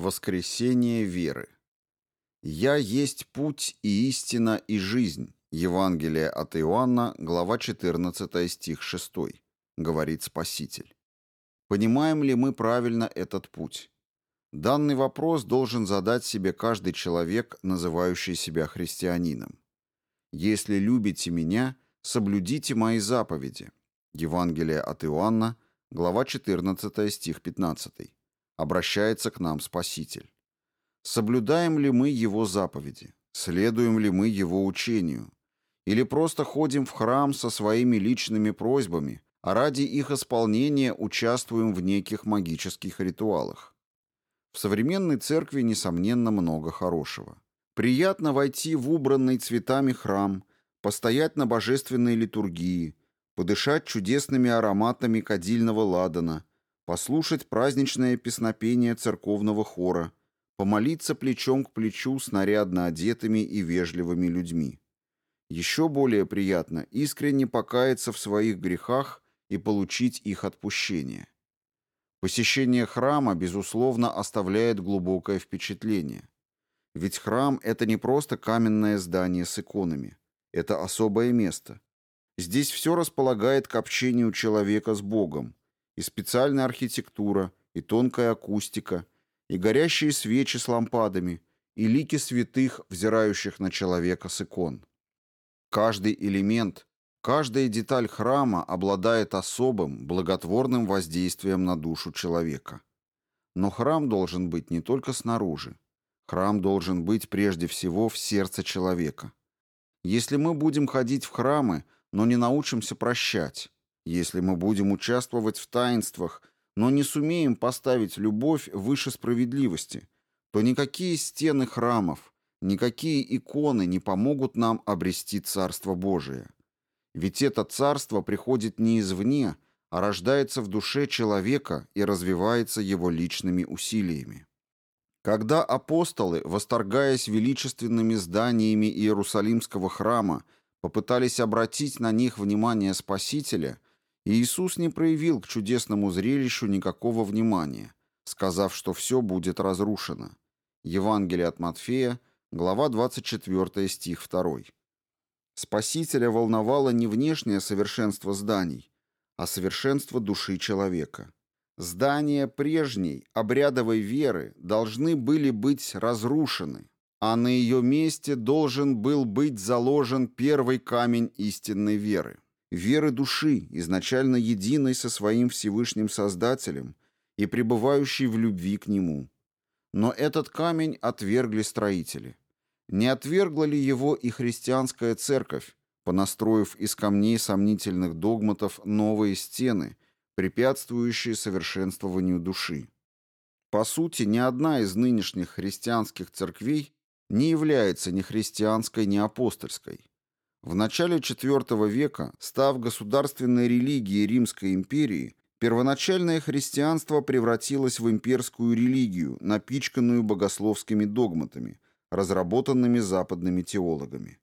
Воскресение веры. «Я есть путь и истина и жизнь» Евангелие от Иоанна, глава 14, стих 6, говорит Спаситель. Понимаем ли мы правильно этот путь? Данный вопрос должен задать себе каждый человек, называющий себя христианином. «Если любите меня, соблюдите мои заповеди». Евангелие от Иоанна, глава 14, стих 15 обращается к нам Спаситель. Соблюдаем ли мы Его заповеди? Следуем ли мы Его учению? Или просто ходим в храм со своими личными просьбами, а ради их исполнения участвуем в неких магических ритуалах? В современной церкви, несомненно, много хорошего. Приятно войти в убранный цветами храм, постоять на божественной литургии, подышать чудесными ароматами кадильного ладана – послушать праздничное песнопение церковного хора, помолиться плечом к плечу с нарядно одетыми и вежливыми людьми. Еще более приятно искренне покаяться в своих грехах и получить их отпущение. Посещение храма, безусловно, оставляет глубокое впечатление. Ведь храм – это не просто каменное здание с иконами. Это особое место. Здесь все располагает к общению человека с Богом, и специальная архитектура, и тонкая акустика, и горящие свечи с лампадами, и лики святых, взирающих на человека с икон. Каждый элемент, каждая деталь храма обладает особым, благотворным воздействием на душу человека. Но храм должен быть не только снаружи. Храм должен быть прежде всего в сердце человека. Если мы будем ходить в храмы, но не научимся прощать, если мы будем участвовать в таинствах, но не сумеем поставить любовь выше справедливости, то никакие стены храмов, никакие иконы не помогут нам обрести Царство Божие. Ведь это Царство приходит не извне, а рождается в душе человека и развивается его личными усилиями. Когда апостолы, восторгаясь величественными зданиями Иерусалимского храма, попытались обратить на них внимание Спасителя – Иисус не проявил к чудесному зрелищу никакого внимания, сказав, что все будет разрушено. Евангелие от Матфея, глава 24, стих 2. Спасителя волновало не внешнее совершенство зданий, а совершенство души человека. Здания прежней, обрядовой веры должны были быть разрушены, а на ее месте должен был быть заложен первый камень истинной веры веры души, изначально единой со своим Всевышним Создателем и пребывающей в любви к Нему. Но этот камень отвергли строители. Не отвергла ли его и христианская церковь, понастроив из камней сомнительных догматов новые стены, препятствующие совершенствованию души? По сути, ни одна из нынешних христианских церквей не является ни христианской, ни апостольской. В начале IV века, став государственной религией Римской империи, первоначальное христианство превратилось в имперскую религию, напичканную богословскими догматами, разработанными западными теологами.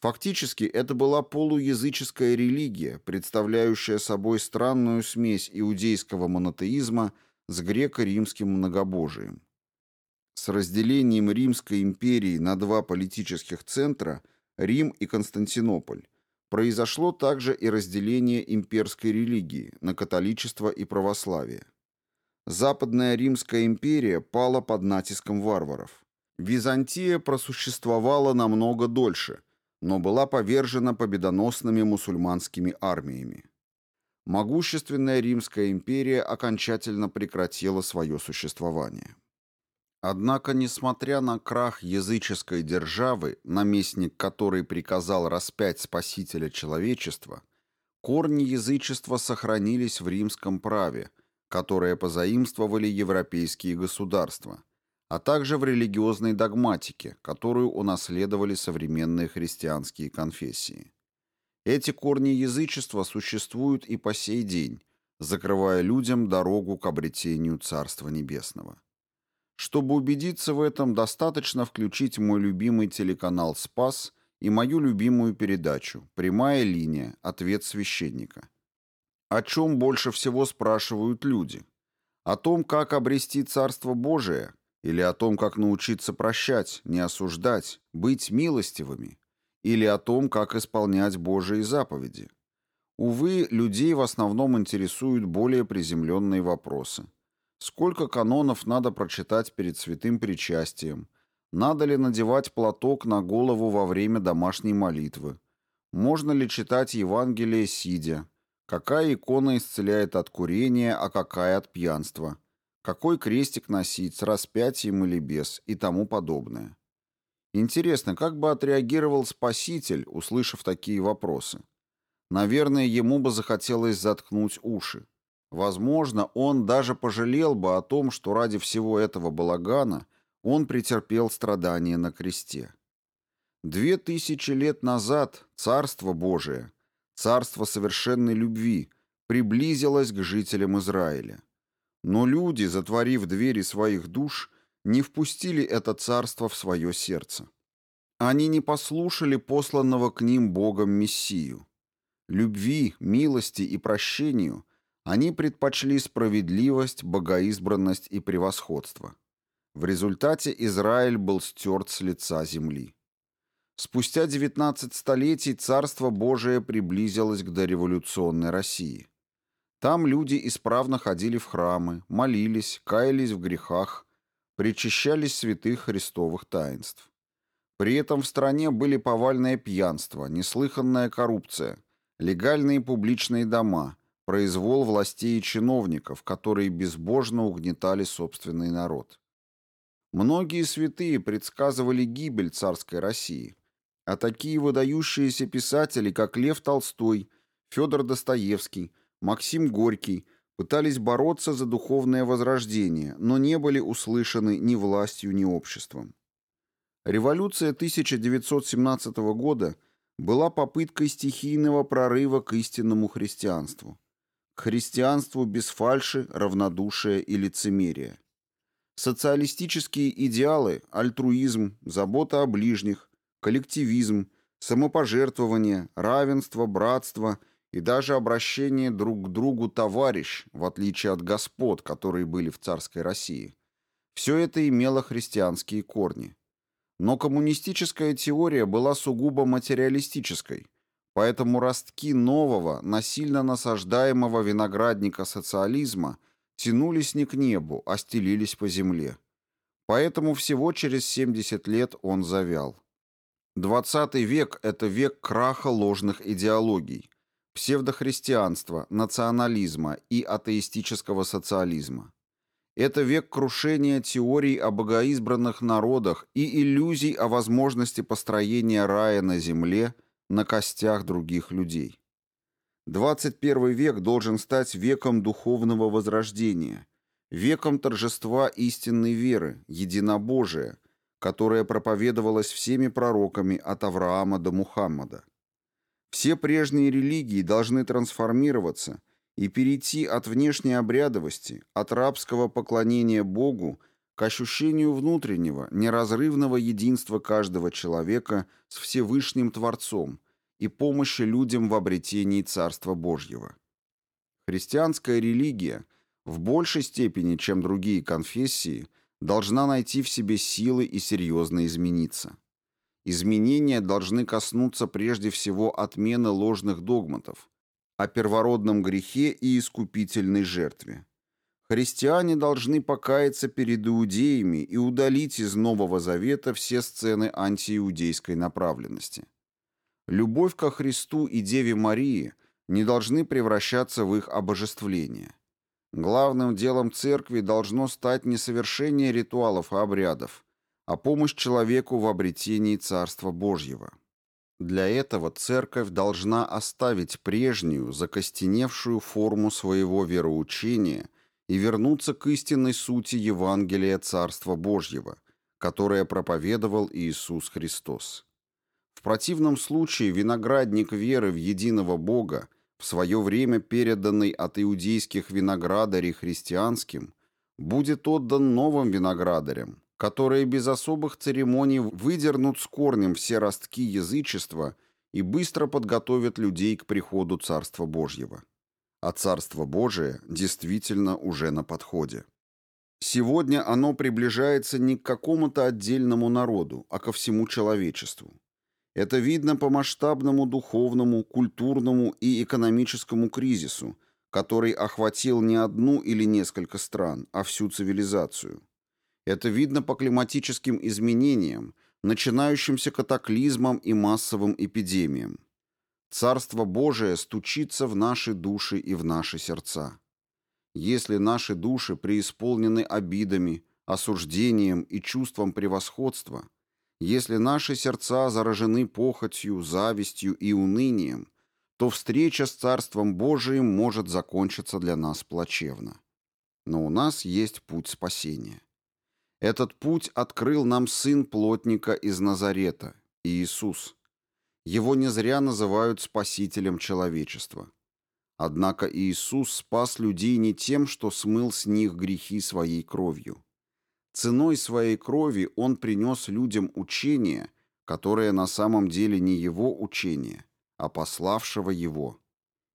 Фактически это была полуязыческая религия, представляющая собой странную смесь иудейского монотеизма с греко-римским многобожием. С разделением Римской империи на два политических центра – Рим и Константинополь, произошло также и разделение имперской религии на католичество и православие. Западная Римская империя пала под натиском варваров. Византия просуществовала намного дольше, но была повержена победоносными мусульманскими армиями. Могущественная Римская империя окончательно прекратила свое существование. Однако, несмотря на крах языческой державы, наместник которой приказал распять спасителя человечества, корни язычества сохранились в римском праве, которое позаимствовали европейские государства, а также в религиозной догматике, которую унаследовали современные христианские конфессии. Эти корни язычества существуют и по сей день, закрывая людям дорогу к обретению Царства Небесного. Чтобы убедиться в этом, достаточно включить мой любимый телеканал «Спас» и мою любимую передачу «Прямая линия. Ответ священника». О чем больше всего спрашивают люди? О том, как обрести Царство Божие, Или о том, как научиться прощать, не осуждать, быть милостивыми? Или о том, как исполнять Божьи заповеди? Увы, людей в основном интересуют более приземленные вопросы. Сколько канонов надо прочитать перед святым причастием? Надо ли надевать платок на голову во время домашней молитвы? Можно ли читать Евангелие сидя? Какая икона исцеляет от курения, а какая от пьянства? Какой крестик носить, с распятием или без, и тому подобное. Интересно, как бы отреагировал Спаситель, услышав такие вопросы? Наверное, ему бы захотелось заткнуть уши. Возможно, он даже пожалел бы о том, что ради всего этого балагана он претерпел страдания на кресте. Две тысячи лет назад Царство Божие, Царство совершенной любви, приблизилось к жителям Израиля. Но люди, затворив двери своих душ, не впустили это царство в свое сердце. Они не послушали посланного к ним Богом Мессию. Любви, милости и прощению они предпочли справедливость, богоизбранность и превосходство. В результате Израиль был стерт с лица земли. Спустя 19 столетий Царство Божие приблизилось к дореволюционной России. Там люди исправно ходили в храмы, молились, каялись в грехах, причащались святых христовых таинств. При этом в стране были повальное пьянство, неслыханная коррупция, легальные публичные дома, произвол властей и чиновников, которые безбожно угнетали собственный народ. Многие святые предсказывали гибель царской России, а такие выдающиеся писатели, как Лев Толстой, Федор Достоевский, Максим Горький, пытались бороться за духовное возрождение, но не были услышаны ни властью, ни обществом. Революция 1917 года была попыткой стихийного прорыва к истинному христианству. Христианству без фальши, равнодушия и лицемерия. Социалистические идеалы, альтруизм, забота о ближних, коллективизм, самопожертвование, равенство, братство и даже обращение друг к другу товарищ, в отличие от господ, которые были в царской России. Все это имело христианские корни. Но коммунистическая теория была сугубо материалистической, поэтому ростки нового, насильно насаждаемого виноградника социализма тянулись не к небу, а стелились по земле. Поэтому всего через 70 лет он завял. XX век – это век краха ложных идеологий, псевдохристианства, национализма и атеистического социализма. Это век крушения теорий о богоизбранных народах и иллюзий о возможности построения рая на земле на костях других людей. 21 век должен стать веком духовного возрождения, веком торжества истинной веры, единобожия – которая проповедовалась всеми пророками от Авраама до Мухаммада. Все прежние религии должны трансформироваться и перейти от внешней обрядовости, от рабского поклонения Богу к ощущению внутреннего, неразрывного единства каждого человека с Всевышним Творцом и помощи людям в обретении Царства Божьего. Христианская религия в большей степени, чем другие конфессии, должна найти в себе силы и серьезно измениться. Изменения должны коснуться прежде всего отмены ложных догматов, о первородном грехе и искупительной жертве. Христиане должны покаяться перед иудеями и удалить из Нового Завета все сцены антииудейской направленности. Любовь ко Христу и Деве Марии не должны превращаться в их обожествление. Главным делом церкви должно стать не совершение ритуалов и обрядов, а помощь человеку в обретении Царства Божьего. Для этого церковь должна оставить прежнюю, закостеневшую форму своего вероучения и вернуться к истинной сути Евангелия Царства Божьего, которое проповедовал Иисус Христос. В противном случае виноградник веры в единого Бога в свое время переданный от иудейских виноградарей христианским, будет отдан новым виноградарям, которые без особых церемоний выдернут с корнем все ростки язычества и быстро подготовят людей к приходу Царства Божьего. А Царство Божие действительно уже на подходе. Сегодня оно приближается не к какому-то отдельному народу, а ко всему человечеству. Это видно по масштабному духовному, культурному и экономическому кризису, который охватил не одну или несколько стран, а всю цивилизацию. Это видно по климатическим изменениям, начинающимся катаклизмам и массовым эпидемиям. Царство Божие стучится в наши души и в наши сердца. Если наши души преисполнены обидами, осуждением и чувством превосходства, если наши сердца заражены похотью, завистью и унынием, то встреча с Царством Божиим может закончиться для нас плачевно. Но у нас есть путь спасения. Этот путь открыл нам сын плотника из Назарета, Иисус. Его не зря называют спасителем человечества. Однако Иисус спас людей не тем, что смыл с них грехи своей кровью. Ценой своей крови Он принес людям учение, которое на самом деле не Его учение, а пославшего Его.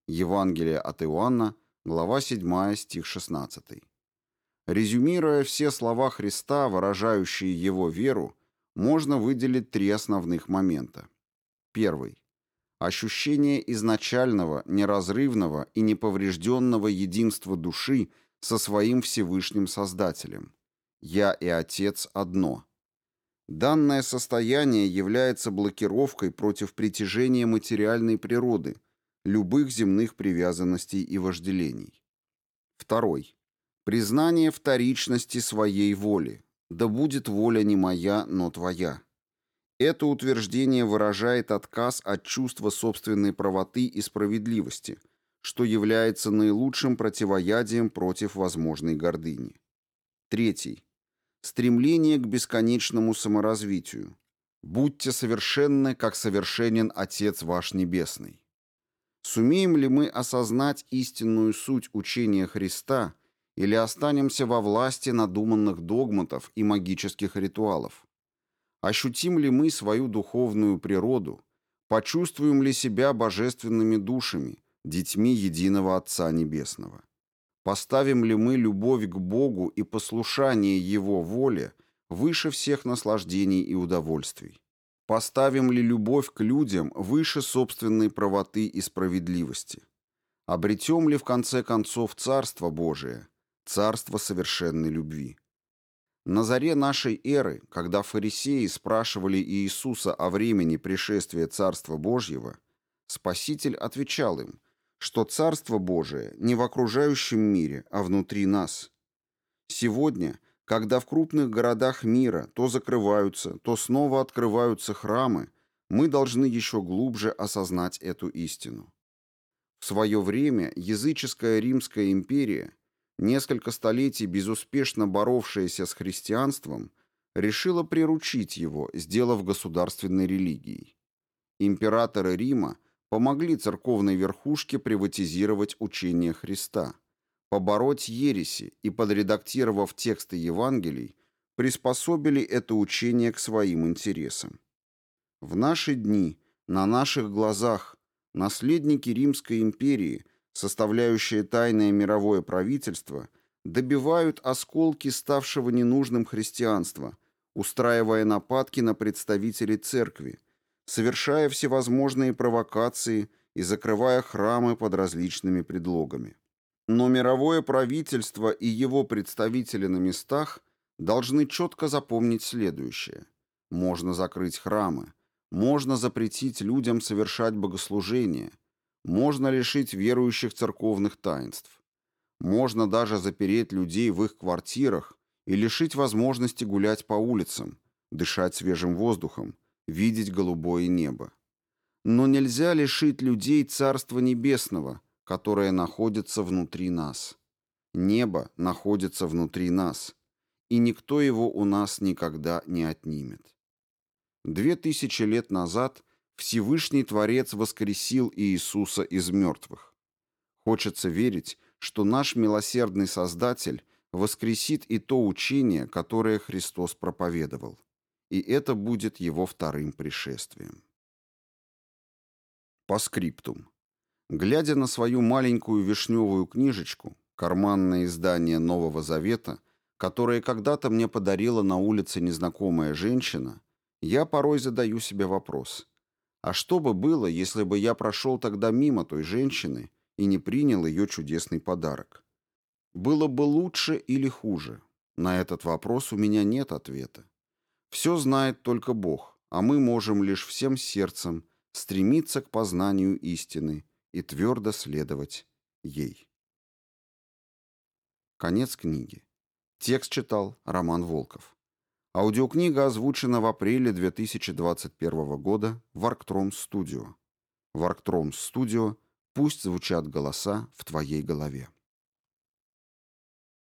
Евангелие от Иоанна, глава 7, стих 16. Резюмируя все слова Христа, выражающие Его веру, можно выделить три основных момента. Первый. Ощущение изначального, неразрывного и неповрежденного единства души со своим Всевышним Создателем. «Я и Отец одно». Данное состояние является блокировкой против притяжения материальной природы, любых земных привязанностей и вожделений. Второй. Признание вторичности своей воли. Да будет воля не моя, но твоя. Это утверждение выражает отказ от чувства собственной правоты и справедливости, что является наилучшим противоядием против возможной гордыни. Третий. Стремление к бесконечному саморазвитию. Будьте совершенны, как совершенен Отец ваш Небесный. Сумеем ли мы осознать истинную суть учения Христа или останемся во власти надуманных догматов и магических ритуалов? Ощутим ли мы свою духовную природу? Почувствуем ли себя божественными душами, детьми единого Отца Небесного? Поставим ли мы любовь к Богу и послушание Его воле выше всех наслаждений и удовольствий? Поставим ли любовь к людям выше собственной правоты и справедливости? Обретем ли в конце концов Царство Божие, Царство совершенной любви? На заре нашей эры, когда фарисеи спрашивали Иисуса о времени пришествия Царства Божьего, Спаситель отвечал им, что Царство Божие не в окружающем мире, а внутри нас. Сегодня, когда в крупных городах мира то закрываются, то снова открываются храмы, мы должны еще глубже осознать эту истину. В свое время языческая Римская империя – несколько столетий безуспешно боровшаяся с христианством, решила приручить его, сделав государственной религией. Императоры Рима помогли церковной верхушке приватизировать учение Христа, побороть ереси и, подредактировав тексты Евангелий, приспособили это учение к своим интересам. В наши дни, на наших глазах, наследники Римской империи – составляющие тайное мировое правительство, добивают осколки ставшего ненужным христианства, устраивая нападки на представителей церкви, совершая всевозможные провокации и закрывая храмы под различными предлогами. Но мировое правительство и его представители на местах должны четко запомнить следующее. Можно закрыть храмы, можно запретить людям совершать богослужения – можно лишить верующих церковных таинств. Можно даже запереть людей в их квартирах и лишить возможности гулять по улицам, дышать свежим воздухом, видеть голубое небо. Но нельзя лишить людей Царства Небесного, которое находится внутри нас. Небо находится внутри нас, и никто его у нас никогда не отнимет. Две тысячи лет назад – Всевышний Творец воскресил Иисуса из мертвых. Хочется верить, что наш милосердный Создатель воскресит и то учение, которое Христос проповедовал. И это будет его вторым пришествием. По скриптум. Глядя на свою маленькую вишневую книжечку, карманное издание Нового Завета, которые когда-то мне подарила на улице незнакомая женщина, я порой задаю себе вопрос. А что бы было, если бы я прошел тогда мимо той женщины и не принял ее чудесный подарок? Было бы лучше или хуже? На этот вопрос у меня нет ответа. Все знает только Бог, а мы можем лишь всем сердцем стремиться к познанию истины и твердо следовать ей. Конец книги. Текст читал Роман Волков. Аудиокнига озвучена в апреле 2021 года в Арктром Студио. В Арктром Студио пусть звучат голоса в твоей голове.